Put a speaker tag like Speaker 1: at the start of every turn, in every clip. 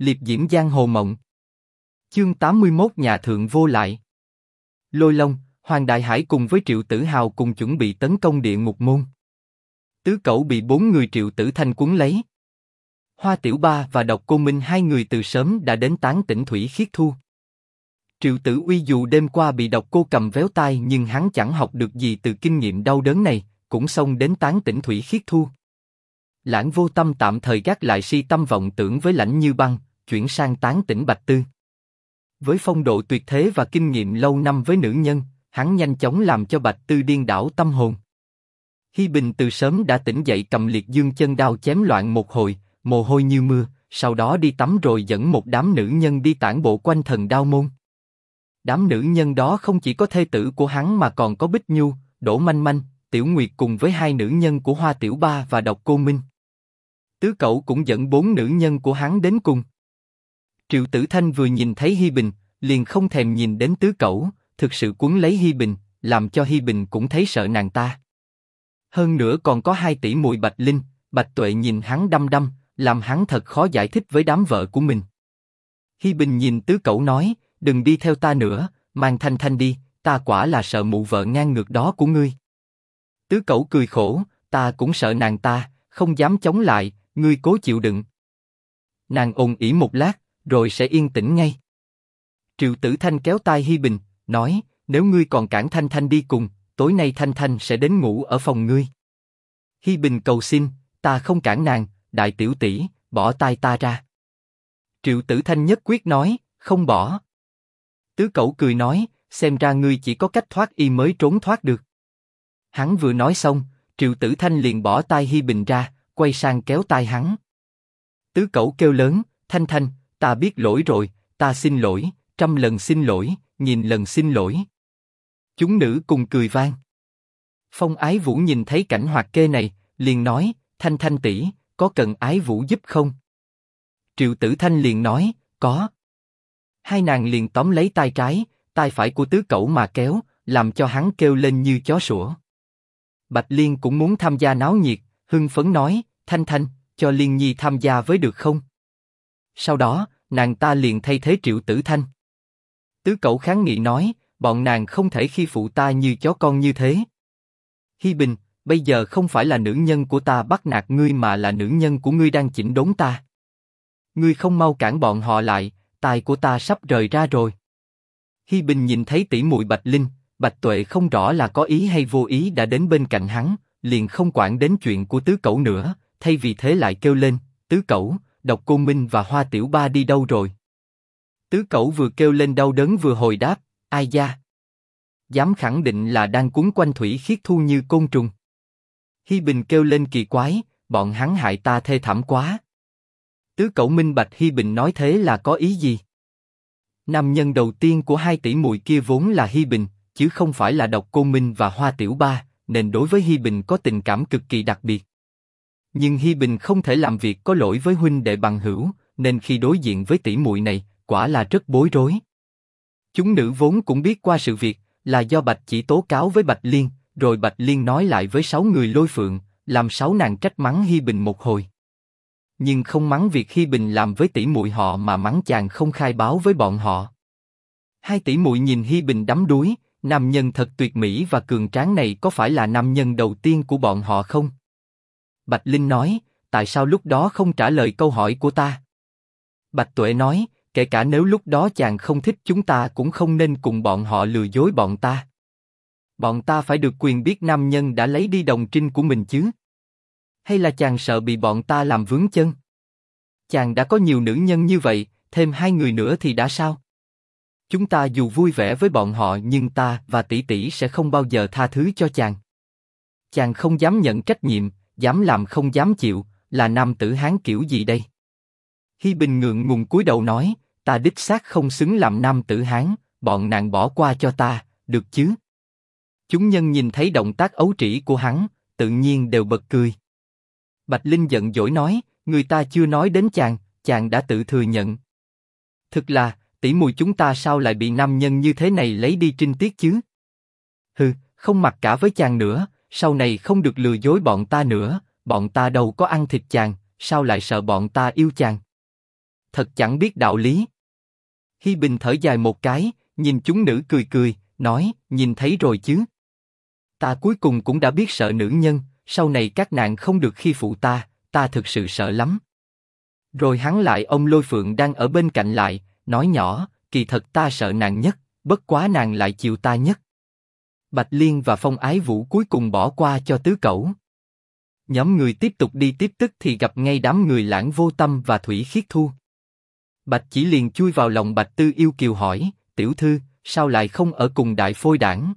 Speaker 1: liệp diễm giang hồ mộng. Chương 81 nhà thượng vô lại. Lôi Long, Hoàng Đại Hải cùng với Triệu Tử Hào cùng chuẩn bị tấn công địa ngục môn. Tứ Cẩu bị bốn người Triệu Tử Thanh cuốn lấy. Hoa Tiểu Ba và Độc Cô Minh hai người từ sớm đã đến tán tỉnh thủy khiết thu. Triệu Tử Uy dù đêm qua bị Độc Cô cầm véo tai nhưng hắn chẳng học được gì từ kinh nghiệm đau đớn này, cũng xông đến tán tỉnh thủy khiết thu. Lãng vô tâm tạm thời gác lại si tâm vọng tưởng với lãnh như băng, chuyển sang tán tỉnh bạch tư. Với phong độ tuyệt thế và kinh nghiệm lâu năm với nữ nhân, hắn nhanh chóng làm cho bạch tư điên đảo tâm hồn. Hi Bình từ sớm đã tỉnh dậy cầm liệt dương chân đao chém loạn một hồi, mồ hôi như mưa, sau đó đi tắm rồi dẫn một đám nữ nhân đi tản bộ quanh thần đao môn. Đám nữ nhân đó không chỉ có thê tử của hắn mà còn có Bích Nhu, Đỗ Manh Manh, Tiểu Nguyệt cùng với hai nữ nhân của Hoa Tiểu Ba và Độc Cô Minh. Tứ Cậu cũng dẫn bốn nữ nhân của hắn đến cùng. Triệu Tử Thanh vừa nhìn thấy Hi Bình, liền không thèm nhìn đến Tứ Cậu, thực sự cuốn lấy Hi Bình, làm cho Hi Bình cũng thấy sợ nàng ta. Hơn nữa còn có hai tỷ muội Bạch Linh, Bạch Tuệ nhìn hắn đăm đăm, làm hắn thật khó giải thích với đám vợ của mình. Hi Bình nhìn Tứ Cậu nói, đừng đi theo ta nữa, mang Thanh Thanh đi, ta quả là sợ mụ vợ ngang ngược đó của ngươi. Tứ Cậu cười khổ, ta cũng sợ nàng ta, không dám chống lại, ngươi cố chịu đựng. Nàng ồn ỉ một lát, rồi sẽ yên tĩnh ngay. Triệu Tử Thanh kéo tay Hi Bình, nói, nếu ngươi còn cản Thanh Thanh đi cùng, tối nay Thanh Thanh sẽ đến ngủ ở phòng ngươi. Hi Bình cầu xin, ta không cản nàng, đại tiểu tỷ, bỏ tay ta ra. Triệu Tử Thanh nhất quyết nói, không bỏ. Tứ Cẩu cười nói, xem ra ngươi chỉ có cách thoát y mới trốn thoát được. Hắn vừa nói xong, Triệu Tử Thanh liền bỏ tay Hi Bình ra, quay sang kéo tay hắn. Tứ Cẩu kêu lớn, Thanh Thanh, ta biết lỗi rồi, ta xin lỗi, trăm lần xin lỗi, nghìn lần xin lỗi. Chúng nữ cùng cười vang. Phong Ái Vũ nhìn thấy cảnh hoạt kê này, liền nói, Thanh Thanh tỷ, có cần Ái Vũ giúp không? Triệu Tử Thanh liền nói, có. Hai nàng liền tóm lấy tay trái, tay phải của tứ cẩu mà kéo, làm cho hắn kêu lên như chó sủa. Bạch Liên cũng muốn tham gia náo nhiệt, hưng phấn nói, Thanh Thanh, cho Liên Nhi tham gia với được không? Sau đó, nàng ta liền thay thế Triệu Tử Thanh. Tứ cậu kháng nghị nói, bọn nàng không thể khi phụ ta như chó con như thế. Hi Bình, bây giờ không phải là nữ nhân của ta bắt nạt ngươi mà là nữ nhân của ngươi đang chỉnh đốn ta. Ngươi không mau cản bọn họ lại, tài của ta sắp rời ra rồi. Hi Bình nhìn thấy tỷ muội Bạch Linh, Bạch Tuệ không rõ là có ý hay vô ý đã đến bên cạnh hắn, liền không quản đến chuyện của tứ cậu nữa, thay vì thế lại kêu lên, tứ cậu, độc cô Minh và Hoa Tiểu Ba đi đâu rồi? Tứ cẩu vừa kêu lên đau đớn vừa hồi đáp, ai da? Dám khẳng định là đang cuốn quanh thủy khiết thu như côn trùng. Hi Bình kêu lên kỳ quái, bọn hắn hại ta thê thảm quá. Tứ cẩu minh bạch Hi Bình nói thế là có ý gì? Nam nhân đầu tiên của hai tỷ muội kia vốn là Hi Bình, chứ không phải là độc cô Minh và Hoa Tiểu Ba, nên đối với Hi Bình có tình cảm cực kỳ đặc biệt. Nhưng Hi Bình không thể làm việc có lỗi với huynh đệ bằng hữu, nên khi đối diện với tỷ muội này, quả là rất bối rối. Chúng nữ vốn cũng biết qua sự việc, là do Bạch chỉ tố cáo với Bạch Liên, rồi Bạch Liên nói lại với sáu người lôi phượng, làm sáu nàng trách mắng Hi Bình một hồi. Nhưng không mắng việc Hi Bình làm với tỷ muội họ mà mắng chàng không khai báo với bọn họ. Hai tỷ muội nhìn Hi Bình đắm đuối, nam nhân thật tuyệt mỹ và cường tráng này có phải là nam nhân đầu tiên của bọn họ không? Bạch Linh nói, tại sao lúc đó không trả lời câu hỏi của ta? Bạch Tuệ nói, kể cả nếu lúc đó chàng không thích chúng ta cũng không nên cùng bọn họ lừa dối bọn ta. Bọn ta phải được quyền biết nam nhân đã lấy đi đồng trinh của mình chứ? Hay là chàng sợ bị bọn ta làm vướng chân? Chàng đã có nhiều nữ nhân như vậy, thêm hai người nữa thì đã sao? Chúng ta dù vui vẻ với bọn họ nhưng ta và tỷ tỷ sẽ không bao giờ tha thứ cho chàng. Chàng không dám nhận trách nhiệm, dám làm không dám chịu, là nam tử hán kiểu gì đây? Hi Bình ngượng ngùng cúi đầu nói, ta đích xác không xứng làm nam tử hán, bọn nàng bỏ qua cho ta, được chứ? Chúng nhân nhìn thấy động tác ấu trĩ của hắn, tự nhiên đều bật cười. Bạch Linh giận dỗi nói, người ta chưa nói đến chàng, chàng đã tự thừa nhận. Thực là, tỷ mùi chúng ta sao lại bị nam nhân như thế này lấy đi trinh tiết chứ? Hừ, không mặc cả với chàng nữa, sau này không được lừa dối bọn ta nữa, bọn ta đâu có ăn thịt chàng, sao lại sợ bọn ta yêu chàng? thật chẳng biết đạo lý. Hi Bình thở dài một cái, nhìn chúng nữ cười cười, nói, nhìn thấy rồi chứ. Ta cuối cùng cũng đã biết sợ nữ nhân, sau này các nàng không được khi phụ ta, ta thực sự sợ lắm. Rồi hắn lại ông Lôi Phượng đang ở bên cạnh lại, nói nhỏ, kỳ thật ta sợ nàng nhất, bất quá nàng lại chịu ta nhất. Bạch Liên và Phong Ái Vũ cuối cùng bỏ qua cho tứ cẩu. Nhóm người tiếp tục đi tiếp tức thì gặp ngay đám người lãng vô tâm và thủy khiết thu. Bạch chỉ liền chui vào lòng Bạch Tư yêu kiều hỏi, tiểu thư, sao lại không ở cùng đại phôi đảng?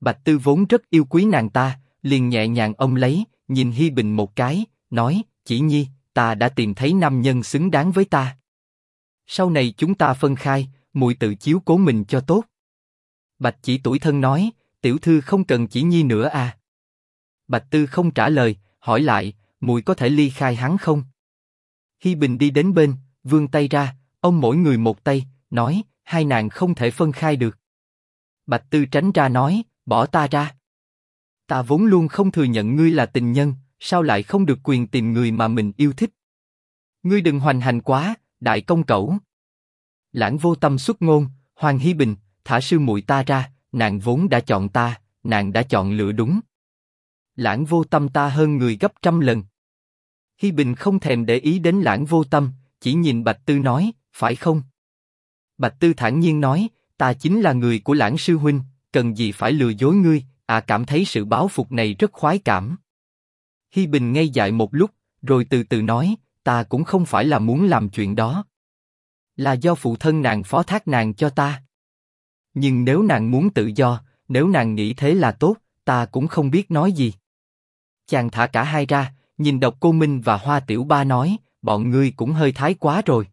Speaker 1: Bạch Tư vốn rất yêu quý nàng ta, liền nhẹ nhàng ôm lấy, nhìn Hi Bình một cái, nói, chỉ nhi, ta đã tìm thấy nam nhân xứng đáng với ta. Sau này chúng ta phân khai, muội tự chiếu cố mình cho tốt. Bạch chỉ tuổi thân nói, tiểu thư không cần chỉ nhi nữa à. Bạch Tư không trả lời, hỏi lại, muội có thể ly khai hắn không? Hi Bình đi đến bên, vươn tay ra, ông mỗi người một tay, nói, hai nàng không thể phân khai được. Bạch Tư tránh ra nói, bỏ ta ra. Ta vốn luôn không thừa nhận ngươi là tình nhân, sao lại không được quyền tìm người mà mình yêu thích? Ngươi đừng hoành hành quá, đại công cẩu. Lãng vô tâm xuất ngôn, Hoàng Hi Bình, thả sư muội ta ra, nàng vốn đã chọn ta, nàng đã chọn lựa đúng. Lãng vô tâm ta hơn người gấp trăm lần. Hi Bình không thèm để ý đến lãng vô tâm, chỉ nhìn Bạch Tư nói, phải không? Bạch Tư thản nhiên nói, ta chính là người của lãng sư huynh, cần gì phải lừa dối ngươi, à cảm thấy sự báo phục này rất khoái cảm. Hi Bình ngây dại một lúc, rồi từ từ nói, ta cũng không phải là muốn làm chuyện đó. Là do phụ thân nàng phó thác nàng cho ta. Nhưng nếu nàng muốn tự do, nếu nàng nghĩ thế là tốt, ta cũng không biết nói gì. Chàng thả cả hai ra, nhìn độc cô Minh và Hoa Tiểu Ba nói, bọn ngươi cũng hơi thái quá rồi.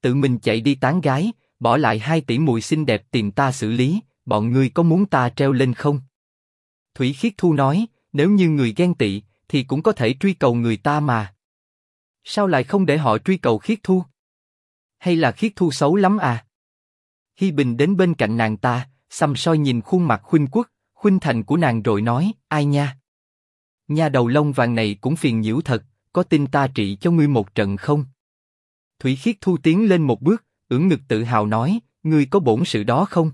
Speaker 1: Tự mình chạy đi tán gái, bỏ lại hai tỷ mùi xinh đẹp tìm ta xử lý, bọn ngươi có muốn ta treo lên không? Thủy Khiết Thu nói, nếu như người ghen tị, thì cũng có thể truy cầu người ta mà. Sao lại không để họ truy cầu Khiết Thu? Hay là Khiết Thu xấu lắm à? Hi Bình đến bên cạnh nàng ta, xăm soi nhìn khuôn mặt khuynh quốc, khuynh thành của nàng rồi nói, ai nha? Nha đầu lông vàng này cũng phiền nhiễu thật, có tin ta trị cho ngươi một trận không? Thủy Khiết Thu tiến lên một bước, ưỡn ngực tự hào nói, ngươi có bổn sự đó không?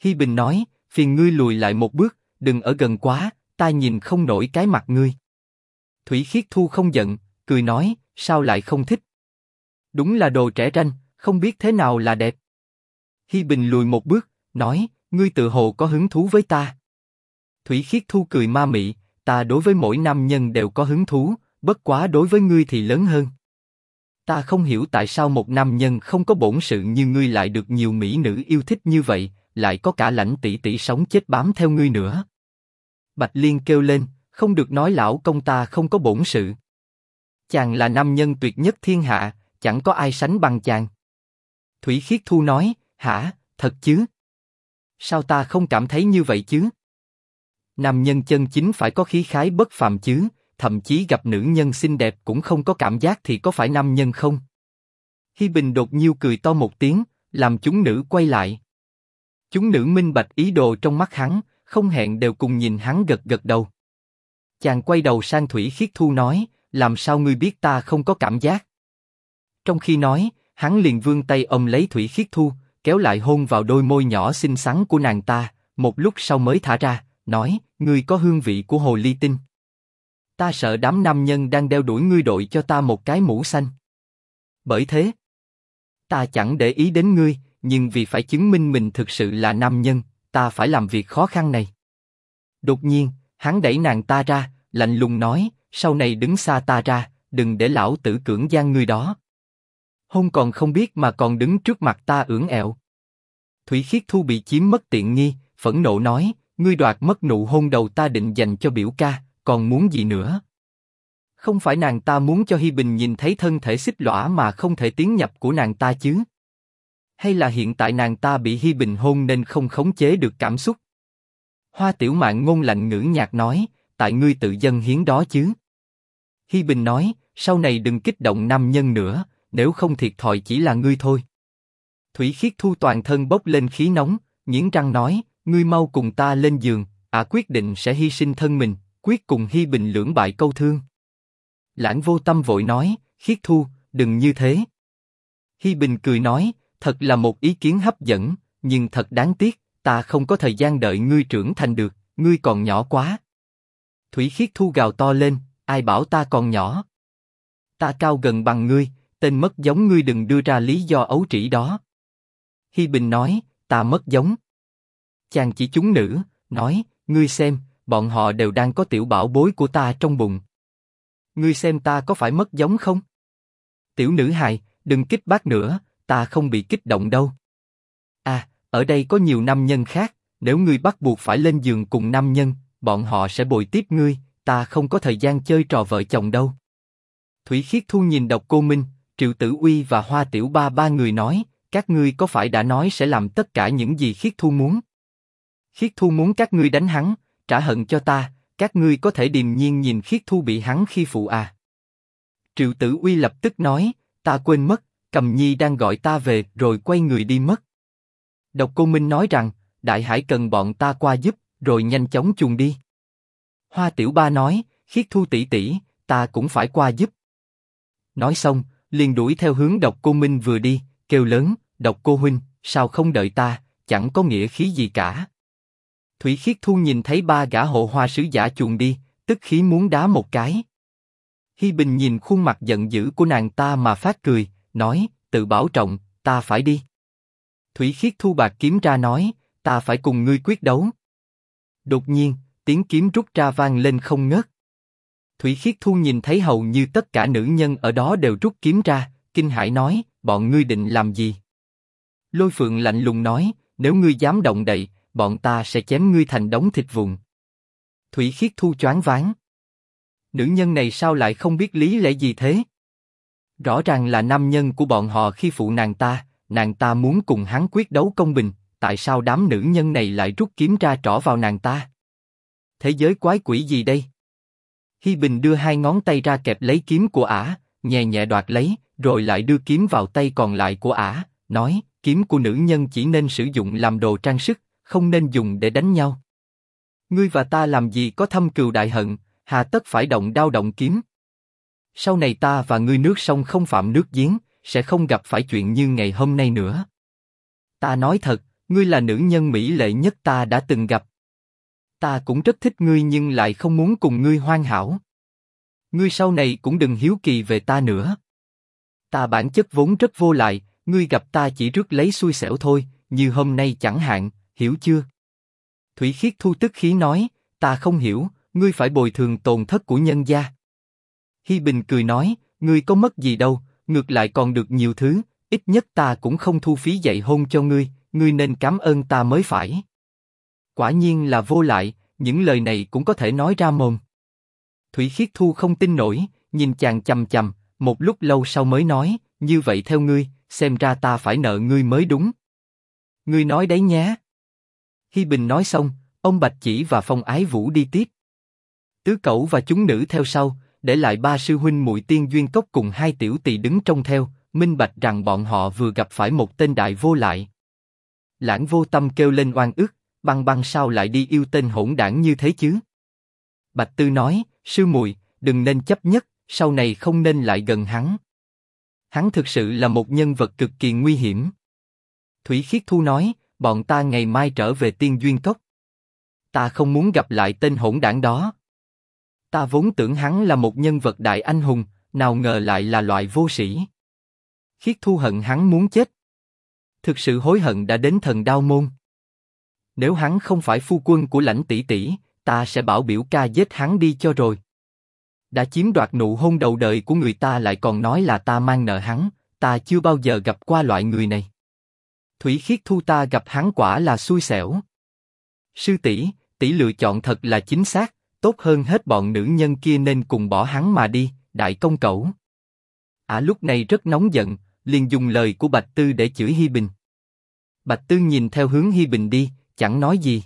Speaker 1: Hi Bình nói, phiền ngươi lùi lại một bước, đừng ở gần quá, ta nhìn không nổi cái mặt ngươi. Thủy Khiết Thu không giận, cười nói, sao lại không thích? Đúng là đồ trẻ ranh, không biết thế nào là đẹp. Hi Bình lùi một bước, nói, ngươi tự hồ có hứng thú với ta. Thủy Khiết Thu cười ma mị, ta đối với mỗi nam nhân đều có hứng thú, bất quá đối với ngươi thì lớn hơn. Ta không hiểu tại sao một nam nhân không có bổn sự như ngươi lại được nhiều mỹ nữ yêu thích như vậy, lại có cả lãnh tỷ tỷ sống chết bám theo ngươi nữa. Bạch Liên kêu lên, không được nói lão công ta không có bổn sự. Chàng là nam nhân tuyệt nhất thiên hạ, chẳng có ai sánh bằng chàng. Thủy Khiết Thu nói, hả, thật chứ? Sao ta không cảm thấy như vậy chứ? Nam nhân chân chính phải có khí khái bất phàm chứ, thậm chí gặp nữ nhân xinh đẹp cũng không có cảm giác thì có phải nam nhân không? Hi Bình đột nhiêu cười to một tiếng, làm chúng nữ quay lại. Chúng nữ minh bạch ý đồ trong mắt hắn, không hẹn đều cùng nhìn hắn gật gật đầu. Chàng quay đầu sang Thủy Khiết Thu nói, làm sao ngươi biết ta không có cảm giác? Trong khi nói, hắn liền vươn tay ôm lấy Thủy Khiết Thu, kéo lại hôn vào đôi môi nhỏ xinh xắn của nàng ta, một lúc sau mới thả ra, nói, ngươi có hương vị của hồ ly tinh. Ta sợ đám nam nhân đang đeo đuổi ngươi đội cho ta một cái mũ xanh. Bởi thế, ta chẳng để ý đến ngươi, nhưng vì phải chứng minh mình thực sự là nam nhân, ta phải làm việc khó khăn này. Đột nhiên, hắn đẩy nàng ta ra, lạnh lùng nói, sau này đứng xa ta ra, đừng để lão tử cưỡng gian ngươi đó. Hôn còn không biết mà còn đứng trước mặt ta ưỡn ẹo. Thủy Khiết Thu bị chiếm mất tiện nghi, phẫn nộ nói, ngươi đoạt mất nụ hôn đầu ta định dành cho biểu ca, còn muốn gì nữa? Không phải nàng ta muốn cho Hi Bình nhìn thấy thân thể xích lõa mà không thể tiến nhập của nàng ta chứ? Hay là hiện tại nàng ta bị Hi Bình hôn nên không khống chế được cảm xúc? Hoa Tiểu Mạn ngôn lạnh ngữ nhạt nói, tại ngươi tự dân hiến đó chứ? Hi Bình nói, sau này đừng kích động nam nhân nữa, nếu không thiệt thòi chỉ là ngươi thôi. Thủy Khiết Thu toàn thân bốc lên khí nóng, nghiến răng nói, ngươi mau cùng ta lên giường, ả quyết định sẽ hy sinh thân mình, quyết cùng Hy Bình lưỡng bại câu thương. Lãng vô tâm vội nói, Khiết Thu, đừng như thế. Hy Bình cười nói, thật là một ý kiến hấp dẫn, nhưng thật đáng tiếc, ta không có thời gian đợi ngươi trưởng thành được, ngươi còn nhỏ quá. Thủy Khiết Thu gào to lên, ai bảo ta còn nhỏ? Ta cao gần bằng ngươi, tên mất giống ngươi đừng đưa ra lý do ấu trĩ đó. Hi Bình nói, ta mất giống. Chàng chỉ chúng nữ, nói, ngươi xem, bọn họ đều đang có tiểu bảo bối của ta trong bụng. Ngươi xem ta có phải mất giống không? Tiểu nữ hài, đừng kích bác nữa, ta không bị kích động đâu. À, ở đây có nhiều nam nhân khác, nếu ngươi bắt buộc phải lên giường cùng nam nhân, bọn họ sẽ bồi tiếp ngươi, ta không có thời gian chơi trò vợ chồng đâu. Thủy Khiết Thu nhìn Độc Cô Minh, Triệu Tử Uy và Hoa Tiểu Ba ba người nói, các ngươi có phải đã nói sẽ làm tất cả những gì Khiết Thu muốn? Khiết Thu muốn các ngươi đánh hắn, trả hận cho ta, các ngươi có thể điềm nhiên nhìn Khiết Thu bị hắn khi phụ à? Triệu Tử Uy lập tức nói, ta quên mất, Cầm Nhi đang gọi ta về, rồi quay người đi mất. Độc Cô Minh nói rằng, Đại Hải cần bọn ta qua giúp, rồi nhanh chóng chuồn đi. Hoa Tiểu Ba nói, Khiết Thu tỷ tỷ, ta cũng phải qua giúp. Nói xong, liền đuổi theo hướng Độc Cô Minh vừa đi, kêu lớn, Độc Cô huynh, sao không đợi ta, chẳng có nghĩa khí gì cả. Thủy Khiết Thu nhìn thấy ba gã hộ hoa sứ giả chuồn đi, tức khí muốn đá một cái. Hi Bình nhìn khuôn mặt giận dữ của nàng ta mà phát cười, nói, tự bảo trọng, ta phải đi. Thủy Khiết Thu bạc kiếm ra nói, ta phải cùng ngươi quyết đấu. Đột nhiên, tiếng kiếm rút ra vang lên không ngớt. Thủy Khiết Thu nhìn thấy hầu như tất cả nữ nhân ở đó đều rút kiếm ra, kinh hãi nói, bọn ngươi định làm gì? Lôi Phượng lạnh lùng nói, nếu ngươi dám động đậy, bọn ta sẽ chém ngươi thành đống thịt vụn. Thủy Khiết Thu choáng váng. Nữ nhân này sao lại không biết lý lẽ gì thế? Rõ ràng là nam nhân của bọn họ khi phụ nàng ta, nàng ta muốn cùng hắn quyết đấu công bình, tại sao đám nữ nhân này lại rút kiếm ra trỏ vào nàng ta? Thế giới quái quỷ gì đây? Hi Bình đưa hai ngón tay ra kẹp lấy kiếm của ả, nhẹ nhẹ đoạt lấy, rồi lại đưa kiếm vào tay còn lại của ả, nói: kiếm của nữ nhân chỉ nên sử dụng làm đồ trang sức, không nên dùng để đánh nhau. Ngươi và ta làm gì có thâm cừu đại hận, hà tất phải động đao động kiếm. Sau này ta và ngươi nước sông không phạm nước giếng, sẽ không gặp phải chuyện như ngày hôm nay nữa. Ta nói thật, ngươi là nữ nhân mỹ lệ nhất ta đã từng gặp. Ta cũng rất thích ngươi nhưng lại không muốn cùng ngươi hoan hảo. Ngươi sau này cũng đừng hiếu kỳ về ta nữa. Ta bản chất vốn rất vô lại, ngươi gặp ta chỉ rước lấy xui xẻo thôi, như hôm nay chẳng hạn, hiểu chưa? Thủy Khiết Thu tức khí nói, ta không hiểu, ngươi phải bồi thường tổn thất của nhân gia. Hi Bình cười nói, ngươi có mất gì đâu, ngược lại còn được nhiều thứ, ít nhất ta cũng không thu phí dạy hôn cho ngươi, ngươi nên cảm ơn ta mới phải. Quả nhiên là vô lại, những lời này cũng có thể nói ra mồm. Thủy Khiết Thu không tin nổi, nhìn chàng chầm chầm, một lúc lâu sau mới nói, như vậy theo ngươi, xem ra ta phải nợ ngươi mới đúng. Ngươi nói đấy nhé. Hi Bình nói xong, ông Bạch Chỉ và Phong Ái Vũ đi tiếp. Tứ Cẩu và chúng nữ theo sau, để lại ba sư huynh muội tiên duyên cốc cùng hai tiểu tỳ đứng trong theo, minh bạch rằng bọn họ vừa gặp phải một tên đại vô lại. Lãng vô tâm kêu lên oan ức, băng băng sao lại đi yêu tên hỗn đảng như thế chứ? Bạch Tư nói, sư muội, đừng nên chấp nhất, sau này không nên lại gần hắn. Hắn thực sự là một nhân vật cực kỳ nguy hiểm. Thủy Khiết Thu nói, bọn ta ngày mai trở về tiên duyên cốc. Ta không muốn gặp lại tên hỗn đảng đó. Ta vốn tưởng hắn là một nhân vật đại anh hùng, nào ngờ lại là loại vô sĩ. Khiết Thu hận hắn muốn chết. Thực sự hối hận đã đến thần đau môn. Nếu hắn không phải phu quân của lãnh tỷ tỷ, ta sẽ bảo biểu ca giết hắn đi cho rồi. Đã chiếm đoạt nụ hôn đầu đời của người ta lại còn nói là ta mang nợ hắn, ta chưa bao giờ gặp qua loại người này. Thủy Khiết Thu ta gặp hắn quả là xui xẻo. Sư tỷ, tỷ lựa chọn thật là chính xác, tốt hơn hết bọn nữ nhân kia nên cùng bỏ hắn mà đi, đại công cẩu. Ả lúc này rất nóng giận, liền dùng lời của Bạch Tư để chửi Hi Bình. Bạch Tư nhìn theo hướng Hi Bình đi, chẳng nói gì.